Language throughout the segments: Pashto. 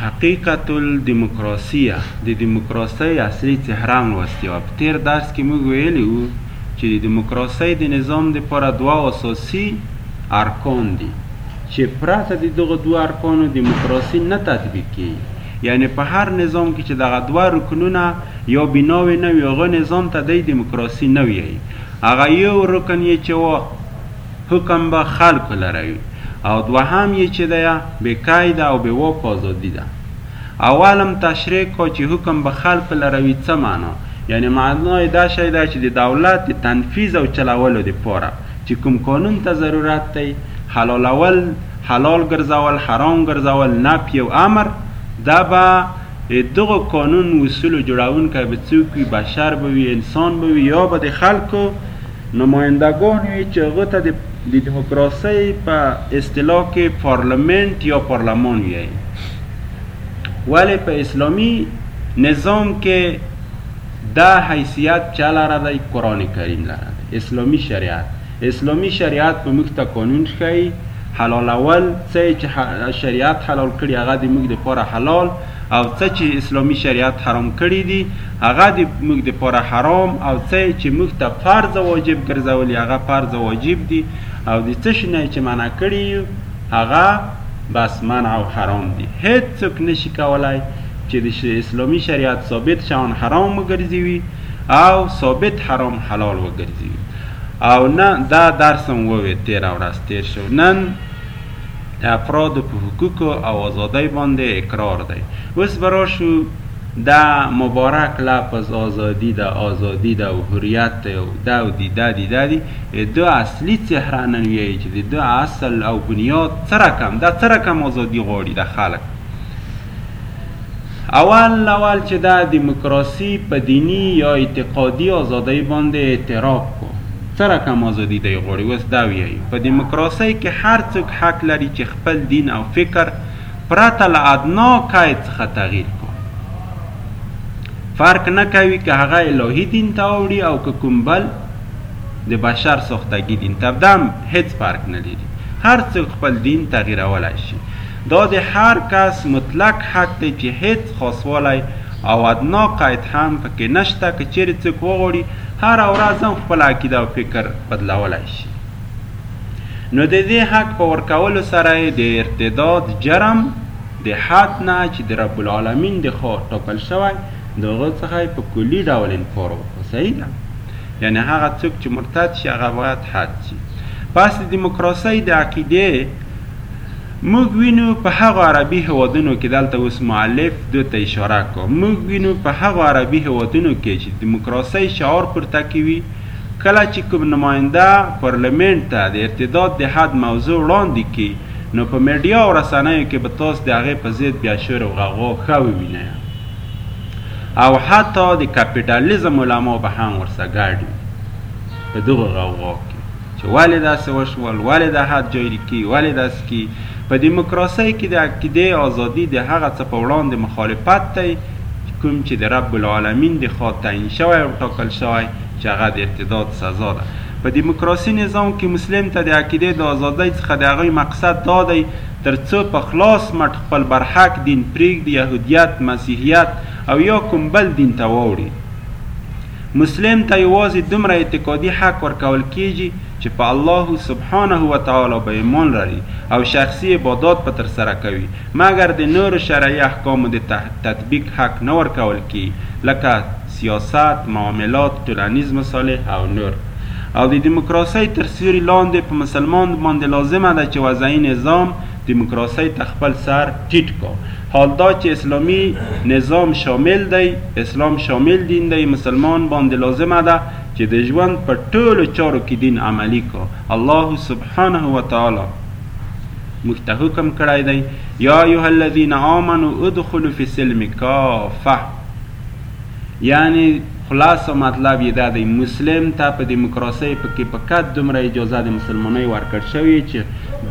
حقیقت الدیموکراسیه، د دیموکراسۍ عصري څهره لوستې وه. په تېر درس کې موږ ویلي وو چې د دیموکراسۍ د نظام لپاره دوه اساسي ارکان دي چې پرته د دغو دوو ارکانو دیموکراسي نه تطبیق کېږي. یعنې په هر نظام کې چې دغه دوه رکنونه یا بناوې نه وي هغه نظام ته دی دیموکراسي نه ویایي. هغه یو رکن یې چې و، حکم به خلکو لره وي او دوهم یې چې ده بې قیده او بې واکو ازادي ده. اول هم تشریح کا چې حکم به خلکو لره وي څه معنا؟ یعنې معنا یې دا شی ده چې د دولت د تنفیذ او چلولو د پاره چې کوم قانون ته ضرورت دی، حلالول، حلال ګرځول، حرام ګرځول، نفی او امر، ده به د دغو قانون اصولو جوړونکی به څوک وي، بشر به وي، انسان به وي یا به د خلکو نمایندګان یې چې هغه ته د دیموکراسۍ په اصطلاح کې پارلمنټ یا پارلمان ویایي ولې په اسلامي نظام کې دا حیثیت چا لره دی قرآن کریم لره دی اسلامي شریعت اسلامي شریعت به موږ ته قانون ښیي حلالول څه چې شریعت حلال کړي هغه د موږ لپاره حلال او څه چی اسلامی شریعت حرام کړی دی هغه دی موږ دی پاره حرام او څه یی چی موږ ته فرض واجب ګرځولی هغه فرض واجب دی او دی څه شی نه یی چی منع کړی یو هغه بس منع او حرام دی هیڅ څوک نشی کولای چی دی اسلامی شریعت ثابت شوان حرام وګرځوی او ثابت حرام حلال وګرځوی او نه دا درس هم ووی تیره ورځ تیر شو نن د افرادو په حقوقو او آزادۍ باندې اقرار دی اوس به راشو د مبارک لفظ آزادی ده آزادی ده او حریت ده او ده او دی ده دی ده دی دو اصلی څهره نن ویایی چې د دو اصل او بنیاد څه رقم ده څه رقم آزادی غواړي د خلک اول اول چې دا دیموکراسي په دیني یا اعتقادي ازادۍ باندې اعتراف کو څه رقم ازادي دی غواړي اوس دا ویایي په دیموکراسۍ کې هر څوک حق لري چې خپل دین او فکر پرته له ادنا قید څخه تغییر کو فرق نه کوي که هغه الهي دین ته اوړي او که کوم بل د بشر ساختګي دین ته دم هیڅ فرق نه لري هر څوک خپل دین تغییرولای شي دا د هر کس مطلق حق دی چې هېڅ خاصوالی او ادنا قید هم په کې نشته که چېرې څوک وغواړي هره ورځ هم خپله عقیده او فکر بدلولی شي نو د دې حق په ورکولو سره یې د ارتداد جرم د حد نه چې د رب العالمین د خوا ټاکل شوی د هغه څخه یې په کلي ډول انکار وکړو صحیح ده یعنی هغه څوک چې مرتد شي هغه باید حد شي پس د دیموکراسۍ د عقیدې موږ وینو په هغو عربي هېوادونو کې، دلته اوس مؤلف دوی ته اشاره کوم، موږ وینو په هغو عربي هېوادونو کې چې د دیموکراسۍ شعار پورته کوي، کله چې کوم نماینده پارلېمنټ ته د ارتداد د حد موضوع وړاندې کړي، نو په مېډیا او رسنیو کې به تاسو د هغې په ضد بیا شور او غوغا ښه ووینئ او حتی د کپیټالیزم علما به هم ورسره ګډ وي په دغو غوغا کې. چې ولې داسې وشول، ولې دا حد جاري کړي، ولې داسې کړي. په ديموکراسۍ کې د عقيدې ازادي د هغه څه په وړاندې مخالفت دی کوم چې د رب العالمين د خوا تعين شوی او ټاکل شوی چې هغه د ارتداد سزا ده. په ديموکراسي نظام کې مسلم ته د عقيدې د ازادۍ څخه د هغوی مقصد دا دی تر څو په خلاص مټ خپل برحق دين پرېږدي، يهوديت، مسيحيت او يا کوم بل دين ته واوړي. مسلم ته یوازې دومره اعتقادي حق ورکول کېږي چې په الله سبحانه وتعالی به ایمان لري او شخصي عبادات به ترسره کوي، مګر د نورو شرعي احکامو د تطبیق حق نه ورکول کېږي، لکه، سیاست، معاملات، ټولنیز مصالح او نور. او د دیموکراسۍ تر سیوري لاندې په مسلمان باندې لازمه ده چې وضعي نظام، دیموکراسۍ، ته خپل سر ټیټ کا. حال دا چه اسلامی نظام شامل دی، اسلام شامل دین دی، مسلمان باندې لازمه ده چه د ژوند په ټولو چارو کې دین عملی کا. الله سبحانه وتعالی موږ ته حکم کړی دی، یا ایها الذین آمنوا ادخلوا فی السلم کافه. یعنی خلاصه مطلب یی دا دی مسلم ته په دیموکراسی په کی فقط دومره اجازه د مسلمانی ورکړ شوی چی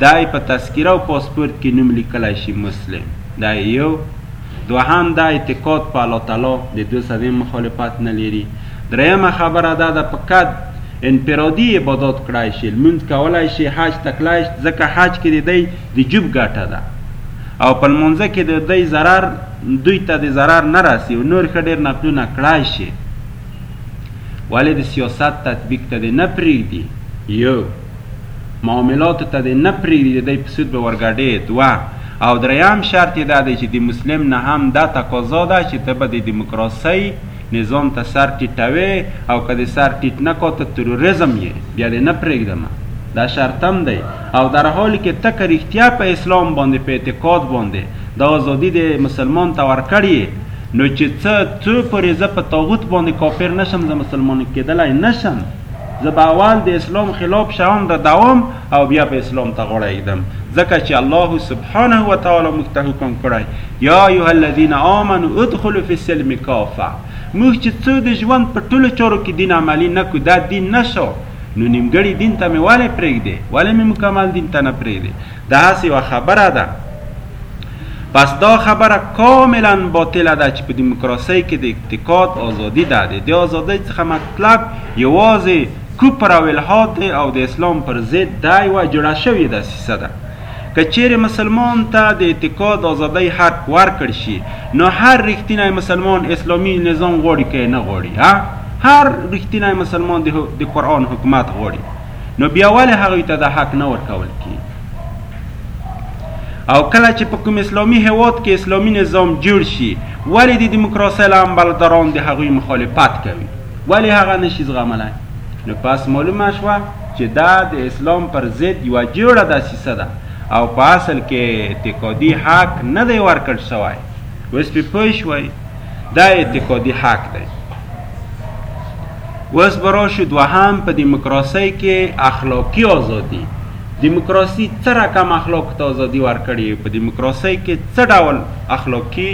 دی په تذکره او پاسپورت کی نوم لیکلی شی مسلم دی یو دوهم دا اعتقاد په الله تعالی د دو سدیم مخالفت نه لیری دریمه خبره دا ده فقط انفرادی عبادات کړای شی لمونځ کولای شی حج ته تلای شی ځکه حج کی د دی د جوب ګټه ده او په لمانځه کی د دی ضرر دوی ته د ضرر نه رسی او نور ښه ډیر نقلونه کړای شی ولی د سیاست تطبیق ته دی نه پریږدی یو معاملاتو ته دی نه پریږدی د دی په سود به ورګډی دوه او دریم شرط یې دا دی چې د مسلم نه هم دا تقاضا ده چې ته به د دیموکراسی نظام ته سر ټیټوی او که د سر ټیټ نه کا ته تروریزم یې بیا دی نه پریږدم دا شرط هم دی او در حالی که ته که رښتیا په اسلام باندې په اعتقاد باندې دا ازادی دې مسلمان ته ورکړیې نو چې څه څو پورې زه په طاغوت باندې کافر نشم زه مسلمان کیدلای نشم زه به اول د اسلام خلاف شیان ردوم او بیا به اسلام ته غاړه ایږدم ځکه چې الله سبحانه و تعالی موږ ته حکم کړی یا ایها الذین آمنوا ادخلوا فی السلم کافه موږ چې څو د ژوند په ټولو چارو کې دین عملی نکړو دا دین نشو نو نیمګړي دین ته مې ولې پرېږدې؟ ولې مې مکمل دین ته نه پرېږدې؟ دا هسې یوه خبره ده. پس دا خبره کاملا باطله ده چې په دیموکراسۍ کې د اعتقاد ازادي ده. د دې ازادۍ څخه مطلب یوازې کفر او الحاد دی او د اسلام پر ضد ده، یوه جوړه شوې دسیسه ده. که چېرې مسلمان ته د اعتقاد ازادۍ حق ورکړ شي نو هر رښتینی مسلمان اسلامي نظام غواړي که یې نه غواړي هر رښتینی مسلمان د قرآن حکومت غواړي نو بیا ولې هغوی ته دا حق نه ورکول کیږي او کله چې په کوم اسلامي هیواد کې اسلامي نظام جوړ شي ولې د دیموکراسۍ لامبلداران د هغوی مخالفت کوي ولې هغه نشي زغملی نو پس معلومه شوه چې دا د اسلام پر ضد یوه جیړه دسیسه ده او په اصل کې اعتقادي حق نه دی ورکړ شوی اوس پې پوه شوئ دا اعتقادي حق دی اوس به راشو دوهم په دیموکراسۍ کې اخلاقي ازادي دیموکراسي څه رقم اخلاق ته ازادي ورکړي په دیموکراسۍ کې څه ډول اخلاقي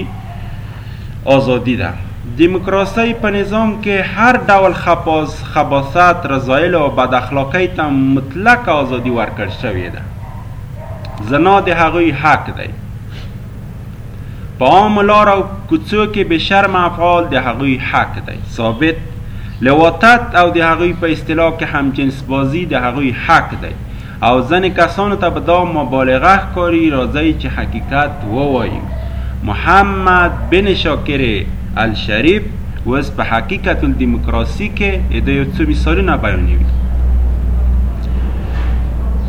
ازادي ده. دموکراسۍ په نظام کې هر ډول خپاز، خباثت، رذایلو او بد اخلاقۍ ته مطلقه ازادي ورکړ شوې ده. زنا د هغوی حق دی. په عامو لار او کوڅو کې بې شرمه افعال د هغوی حق دی. ثابت، لواطت او د هغوی په اصطلاح کې همجنس بازي د هغوی حق دی. او ځنې کسانو ته به دا مبالغه ښکاري، راځئ چې حقیقت ووایو، محمد بن شاکر الشریف اوس په حقیقت الدیموکراسي کې یې دا یو څو مثالونه بیانوي.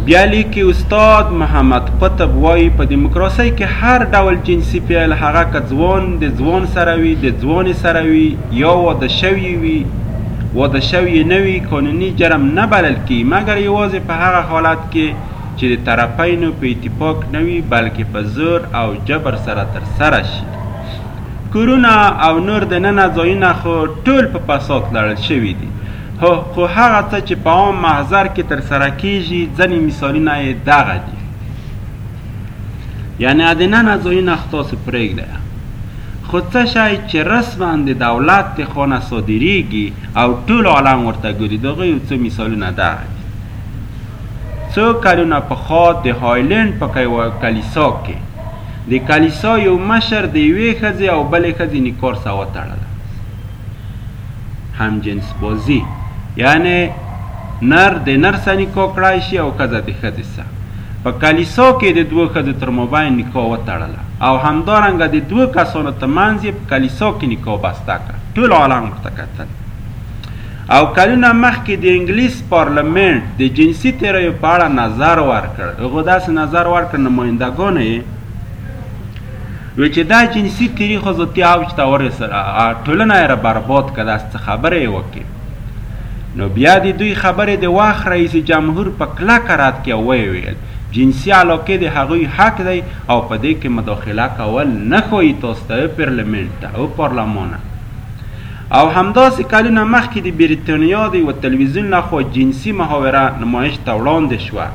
بیا لیکي، استاد محمد قطب وایي، په دیموکراسۍ کې هر ډول جنسي فعل، هغه که ځوان د ځوان سره وي، د ځوانې سره وي، يا واده شوي وي، واده شوي نه وي، قانوني جرم نه بلل کېږي، مګر يوازې په هغه حالت کې چې د طرفينو په اتفاق نه وي، بلکې په زور او جبر سره ترسره شي. کورونه او نور د ننه ځايونه خو ټول په فساد تړل شوي دي، خو هغه څه چې په عام محضر کې ترسره کېږي، ځنې مثالونه يې دغه دي. یعنی دننه ځایونه ستاسو پریږده خو څه شی چې رسما د دولت د خانه صادریږي او ټول عالم ورته ګوري دغه یو څو مثالونه دغه دي څو کلونه پخوا د هایلند په کلیسا کې د کلیسا یو مشر د یوې ښځې او بلې ښځې نکار سوا تړله همجنس بازي یعنې نر د نر سره نکاح کړای شي او ښځه د ښځې سره. په کلیسا کې د دوه ښځو تر مابین نکاح وتړله او همدارنګه د دوه کسانو تر منځ یې په کلیسا کې نکاح بسته کړه، ټول عالم ورته کتل او کلونه مخکې د انګلیس پارلمنټ د جنسي تېریو په اړه نظر ورکړ، هغو داسې نظر ورکړ نمایندګانو یې وی چه دا جنسی تیری ښځو تی اوج ته ورسل هغه ټولنه یې را برباد که داس څه خبره یې وکړې نو بیا دی دوی خبرې د وخت رئیس جمهور په کلکه رد کړې او ویې ویل جنسی علاقې د هغوی حق دی او په دې کې مداخله کول نه ښایی تاسو ته او پرلمنټ ته او پارلمانه او همداسې کلونه مخکې د بریتانیا د یوه تلویزیون لخوا جنسی محاوره نمایش ته وړاندې شوه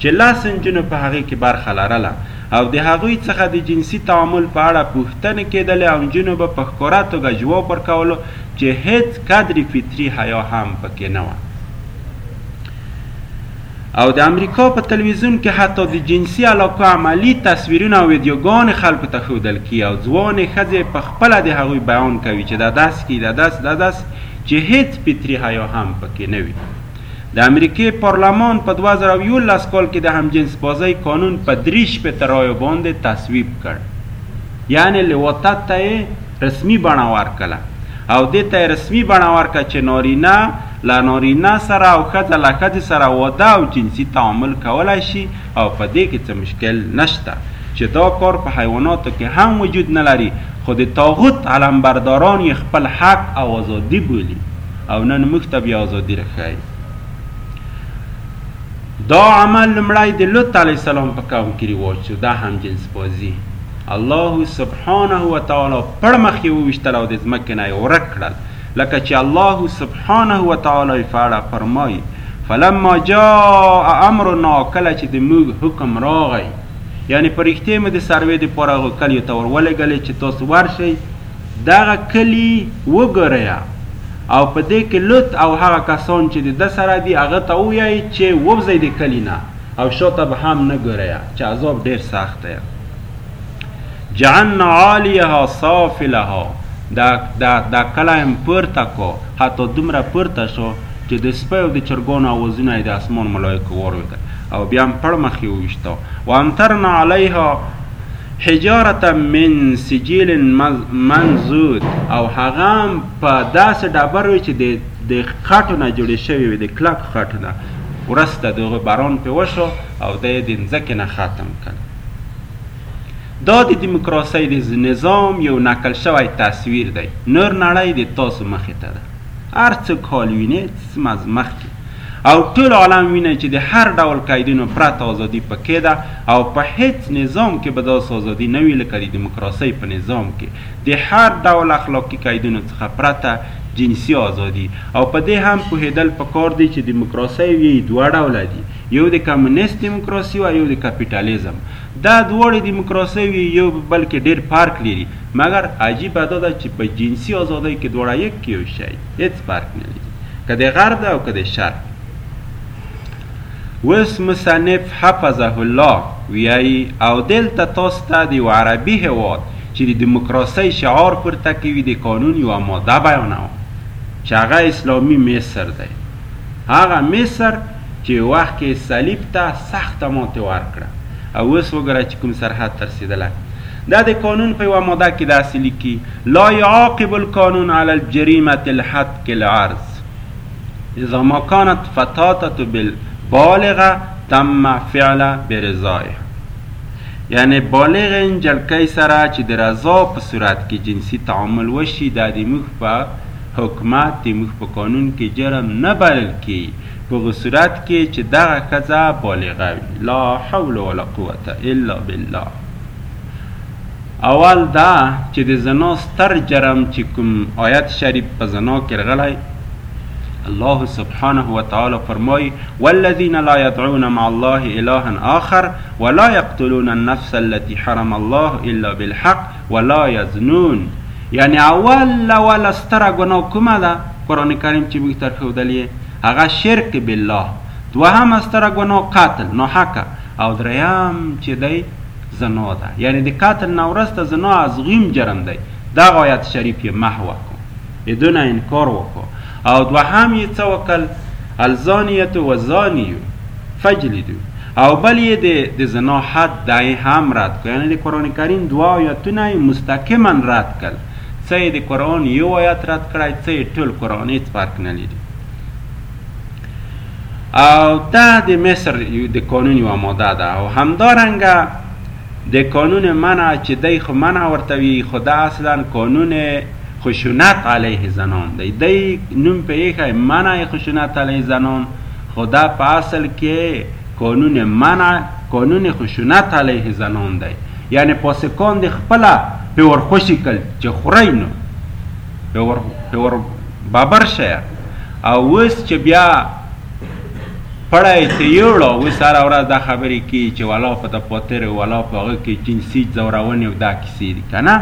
چې لس نجونو په هغې کې برخه لرله او د هغوی څخه د جنسي تعامل په اړه پوښتنې کېدلې او نجونو به په ښکاره توګه جواب ورکولو چې هېڅ قدرې فطري حیا هم په کې نه وه. او د امریکا په تلویزیون کې حتی د جنسي علاقو عملي تصویرونه او ویدیوګانې خلکو ته ښودل کیږي او ځوانې ښځې په خپله د هغوی بیان کوي چې دا داسې کوي، دا داسې، دا داسې، چې هېڅ فطري حیا هم په کې نه وي. د امریکې پارلمان په دوه زره او یوولس کال کې د همجنس بازۍ قانون په دري شپېته رایو باندې تصویب کړ یعنې لواطت ته یې رسمي بڼه ورکړه او دې ته یې رسمي بڼه ورکړه چې نارینه له نارینه سره او ښځه له ښځې سره واده او جنسي تعامل کولای شي او په دې کې څه مشکل نشته چې دا کار په حیواناتو کې هم وجود نه لري خو د طاغوت علمبرداران یې خپل حق او ازادي بولي. او نن موږ ته بیا ازادي رښایي دا عمل لمړی د لوط علیه السلام په قوم کې رواج شو دا هم جنس بازي الله سبحانه و تعالی پړ مخ یې وویشتل او د ځمکې نه یې ورک کړل لکه چې الله سبحانه و تعالی په اړه فرمایي فلما جاء امرنا کله چې د موږ حکم راغی یعنی په رښتیا مې د سروې د پاره هغو کلیو ته ورولېږلې چې تاسو ورشئ دغه کلی وګوریا او په دې کې لوط او هغه کسان چې د ده سره دي هغه ته وویایئ چې ووځئ د کلي نه او شاته به هم نه ګوریا چې عذاب ډېر سخت دی. جعلنا عالیها سافلها دا دا دا کلی هم پورته کو حتی دومره پورته شو چې د سپیو او د چرګانو اوازونه یې د اسمان ملایکو واورېدل او بیا هم پړمخې وویشته وامطرنا علیها حجارة من سجیل منضود او هغه هم په داسې ډبرو وي چې د خټو نه جوړې شوې وي د کلکو خټو نه وروسته د هغه باران پې وشو او دی یې د مځکې نه ختم کړ دا د دیموکراسۍ د نظام یو نقل شوی تصویر دی نور نړۍ د تاسو مخې ته ده هر څه کال وینې سم از مخکې او ټول عالم وینه چې د هر ډول قیدونو پرته ازادي پکې ده او په هیڅ نظام کې به داسې ازادي نه وي لکه د دیموکراسۍ په نظام کې د هر ډول اخلاقي قیدونو څخه پرته جنسي ازادي او په دې هم پوهېدل پکار دي چې دیموکراسۍ یې دوه ډوله دي یو د کمونیست دیموکراسي او یو د کپیټالیزم دا دواړې دیموکراسۍ یو بل کې ډېر فرق لري مګر عجیبه دا ده چې په جنسي ازادۍ کې دواړه یک یو شی دي، هېڅ فرق نه لري، که د غرب او که د شرق. اوس مصنف حفظه الله ویایي، او دلته تاسو ته د یوه عربي هېواد چې د دیموکراسۍ شعار پورته کوي د قانون یوه ماده بیانوم چې هغه اسلامي مصر دی، هغه مصر چې یو وخت کې یې صلیب ته سخته ماتې ورکړه او اوس وګوره چې کوم سرحد ته رسېدلی ده د قانون په یوه ماده کې داسې لیکي لا یعاقب القانون علی الجریمة الحتک العرض اذا ما کانت فتاتة بالغه تم فعل برضائها یعنی بالغ نجلکۍ سره چې د رضا په صورت کې جنسي تعامل وشي دا د موږ په حکومت د موږ په قانون کې جرم نه بلل کېږي په غصورت کې چې دغه ښځه بالغه وي لا حول ولا قوت الا بالله اول دا چې د زنا ستر جرم چې کوم آیت شریف په زنا کې رغلی الله سبحانه وتعالى فرمای والذین لا يدعون مع الله الها آخر ولا يقتلون النفس التي حرم الله الا بالحق ولا یزنون یعنی اول اول ستره ګناه کومه ده قرآن کریم چې موږ تر ښودل یې هغه شرک بالله دوهمه ستره ګناه قتل ناحقه او دریم چې دی زنا ده یعنی د قتل نه ورسته زنا عظیم جرم دی دغه آیت شریف یې محو کو ادو نه انکار وکا او دوهم یې څه وکل الزانیتو و زانیو فجلدو او بل یې د د زنا حد دی هم رد کړ یعنی د قرآن کریم دوا آیتونه یې مستقیما رد کړ څه یې د قرآن یو آیت رد کړی څه یې ټول قرآن هیڅ فرق نه لیدي او دا د مصر د قانون یوه ماده ده او همدارنګه د قانون منع چې دی خو منع ورته وي خو دا اصلا قانون خشونت علیه زنان دی دی نوم په ایښی منع خشونت علیه زنان خو دا په اصل کې قانون منع قانون خشونت علیه زنان دی یعنی پاسکان دی خپله په ورخوشی کل چې خوری نو په ور په ور ببر شه او اوس چې بیا پړای ته یوړو اوس هر ورځ دا خبرې کی چې ولا په د پاتره ولا په هغه کې جنسی ځورونه او دا کیسې دي کنه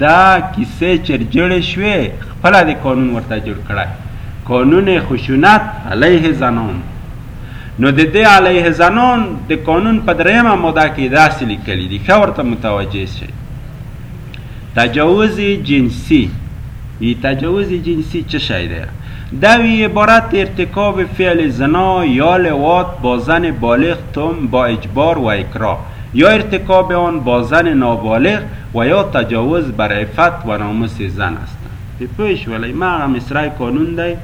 دا کیسه چر جړې شوې خپله دې قانون ورته جوړ کړی قانون خشونت علیه زنان نو د دې علیه زنان د قانون په دریمه ماده کې داسې لیکلي دي ښه ورته متوجه شئ تجاوز جنسی وی تجاوز جنسی چه شای ده؟ دوی عبارت ارتکاب فعل زنا یا لوات با زن بالغ تم با اجبار و اکراه یا ارتکاب آن با زن نابالغ و یا تجاوز بر عفت و ناموس زن هستند. دی پوه شولی ما هغه مصرعی قانون دی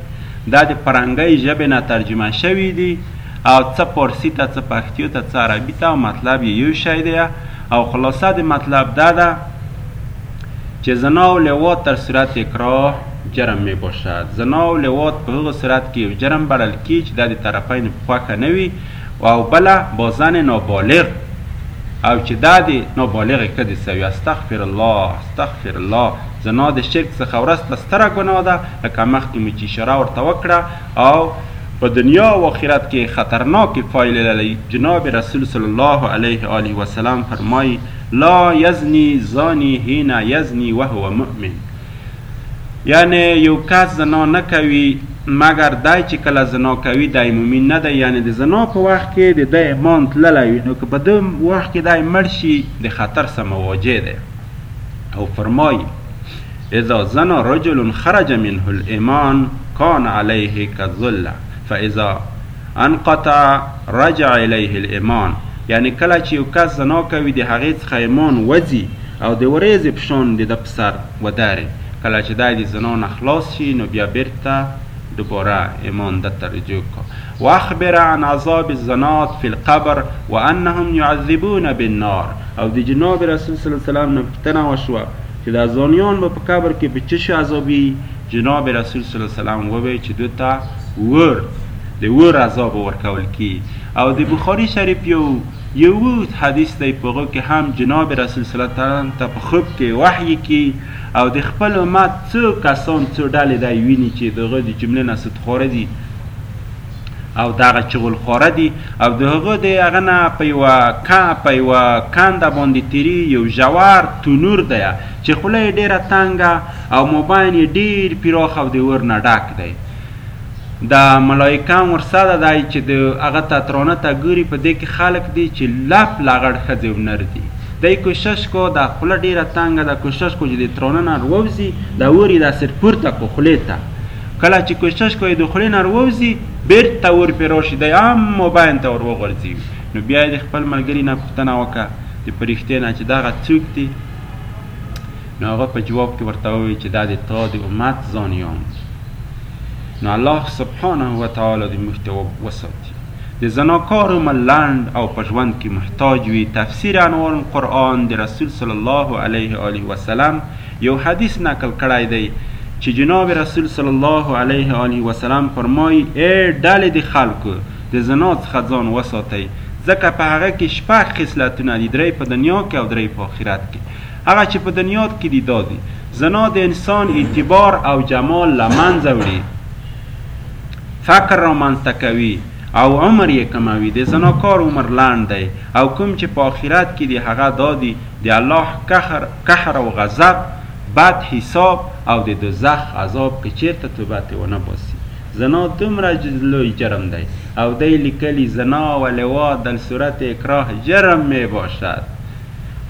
دا د پرنګی ژبی نه ترجمه شوی دی او څه پارسی ته څه پښتیو ته څه عربی ته او مطلب یی یو شی دی او خلاصه د مطلب دا ده چه زنا او لواط در صورت اکراه جرم می باشد زنا او لواط په هغه صورت کی یو جرم بلل کیږی چه دا د طرفین په خوښه نه وی او بله با زن نابالغ او چه دا دی نابالغ ښځی سوی استغفرالله استغفرالله زنا د شرک څخه ورسته ستره ګناه ده لکه مخکی مو چه اشاره ورته وکړه او په دنیا او آخرت کی خطرناکی پایلی لری جناب رسول صلی الله علیه آله وسلم فرمایی لا یزنی زانی حین یزنی وهو مؤمن یعنی یو کس زنا نه کوی مګر دی چی کله زنا کوی دی مومین نه دی یعنی د زنا په وخت کی د دی امان تللی وی نو که په دی وخت کی دی مړ شی د خطر سره مواجه دی او فرمایی اذا زنا رجل خرج منه الايمان كان عليه كالذله فاذا انقطع رجع الیه الامان یعنی کله چې یو کس زنا کوي د هغې څخه ایمان وځي او د وریځې په شان د ده په سر ودرې کله چې دی د زنا نه خلاص شي نو بیا بیرته دوباره ایمان ده ته رجوع کا واخبر عن عذاب الزنات فی القبر وانهم يعذبون بالنار او د جناب رسول صلی الله علیه وسلم نه پوښتنه وشوه چې دا زانیان به په قبر کې په څه شي عذابي جناب رسول صلی الله علیه وسلم وویل چې دوی ته اور د اور عذاب ورکول کی او د بخاری شریف یو یو اوږد حدیث دی په هغه کې هم جناب رسول صلی الله علیه وسلم ته په خوب کې وحی کی او د خپل امت څو کسان څو ډلې دی ویني چې دغه د جملې نه سودخواره دي او دغه چغل خواره دي او د هغه د هغه نه په یوه په یوه کنده باندې تیری یو ژور تنور دی چې خوله یې ډېره تنګه او مابین یې ډیر پراخ او د اور نه ډک دی دا ملائکه هم ورسره ده دی چې د هغه ته ترانه ته ګوري په دې کې خلک دي چې لپ لغړ ښځې او نر دي دی کوشش کو دا خوله ډیره تنګه ده کوشش کو چې د ترانه نه ووځي دا اور یې داسې پورته کو خولې ته کله چې کوشش کوي د خولې نه ووځي بیرته ور پرې راشي دی هم مابین ته ور وغورځي نو بیا یې د خپل ملګري نه پوښتنه وکړه د پرښتې نه چې دغه څوک دي نو هغه په جواب کې ورته وویل چې دا د تا د امت ځانیان دي نو الله سبحانه و تعالی د موږ ته وساتي د زناکار عمر لنډ او په ژوند کې محتاج وي تفسیر انوار القرآن د رسول صلی الله علیه آله وسلم یو حدیث نقل کړی دی چې جناب رسول صلی الله علیه آله وسلم فرمایي ای ډلې د خلکو د زنا څخه ځان وساتئ ځکه په هغه کې شپږ خصلتونه دي درې په دنیا کې او درې په آخرت کې هغه چې په دنياد کې دي دا دي، زنا د انسان اعتبار او جمال له منځه وړي، فقر رامنځته کوي او عمر يې کموي، د زناکار عمر لنډ دی او کوم چې په آخرت کې دي هغه دا دي، د الله قهر، قهر او غضب، بد حساب او د دوزخ عذاب که چېرته توبه ترې ونه باسي. زنا دومره لوی جرم دی او دی ليکلي، زنا و لواط دل صورت اکراه جرم ميباشد.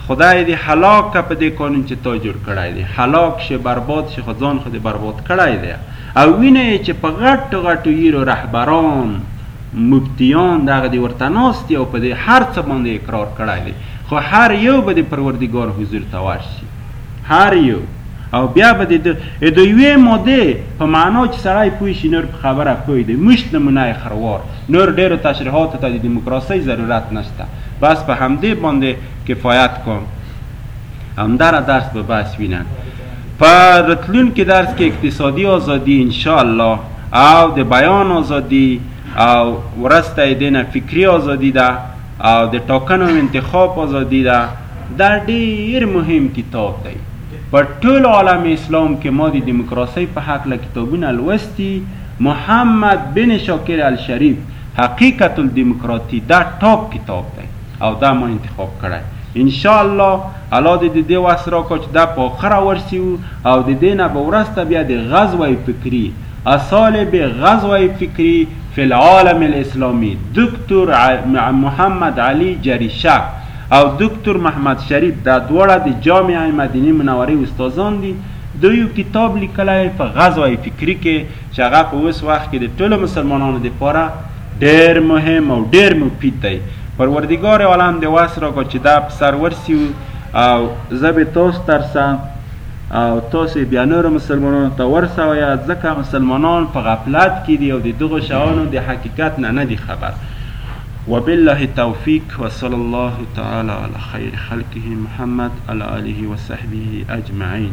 خدای دې هلاک که په دې قانون چې تا جوړ کړی دی هلاک شې برباد شې خو ځان خو دې برباد کړی دی او وینه یې چې په غټو غټو ییرو رهبران مفتیان دغه دې ورته ناست دي او په دې هر څه باندې اقرار کړی دی خو هر یو به د پروردګار حضور ته ورشي هر یو او بیا به د د یوې مودې په معنا چې سړی پوه شي نور په خبره پوه دی مشت نمونه خروار نور ډېرو تشریحاتو ته د دیموکراسۍ ضرورت نشته بس په همدې باندې کفایت کوم همدره درس به بس وینه په رتلونکي درس کې اقتصادي ازادي ان شاء الله او د بیان ازادي او ورسته دینه فکری ازادي ده او د ټاکنو او انتخاب ازادي ده دا ډیر مهم کتاب دی په ټول عالم اسلام کې ما د دیموکراسۍ په حق له کتابونه لوستي محمد بن شاکر الشریف حقیقت الدیموکراتی دا ټاپ کتاب دی او دا ما انتخاب کړی ان شاء الله الله دې د دې وس راکړه چې دا په اخره ورسیو او د دې نه به ورسته بیا د غزوه فکري اصالب غزوه فکري فی العالم الاسلامی دکتور محمد علی جریشه او دکتور محمد شریف دا دواړه د جامعه مدینه منوره استادان دي دوی یو کتاب لیکلی په غزوه فکری کې چې هغه په اوس وخت کې د ټولو مسلمانانو لپاره ډیر مهم او ډیر مفید دی پروردگار عالم د وس راکا چې دا په سر ورسیو او زه به تاسو ترسه او تاسو یې بیا نورو مسلمانانو ته ورسوئ ځکه مسلمانان په غفلت کې دي او د دغو شیانو د حقیقت نه نه دي خبر وبالله التوفیق وصلی الله تعالی علی خیر خلقه محمد علی آله وصحبه اجمعین